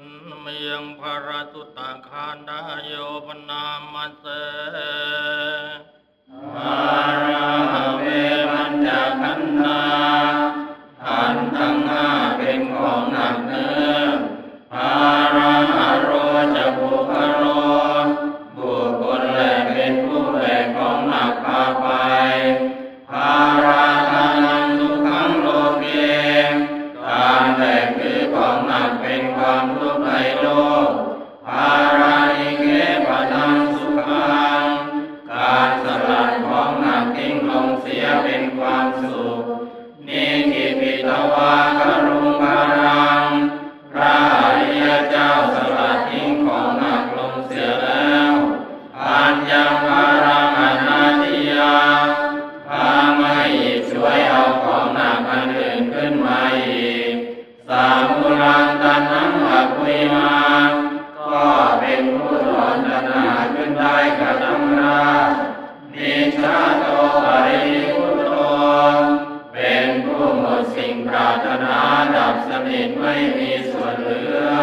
นมียงพระสุตตาคานดาโยปนามัาเส สามุรังตันหังอภุยมาก็เป็นผู้ถอนตัณหาขึ้นได้กับธรรมรานิชาโตปริพุทโตเป็นผู้หมดสิ่งปรารถนาดับสนิทไม่มีส่วนเหลือ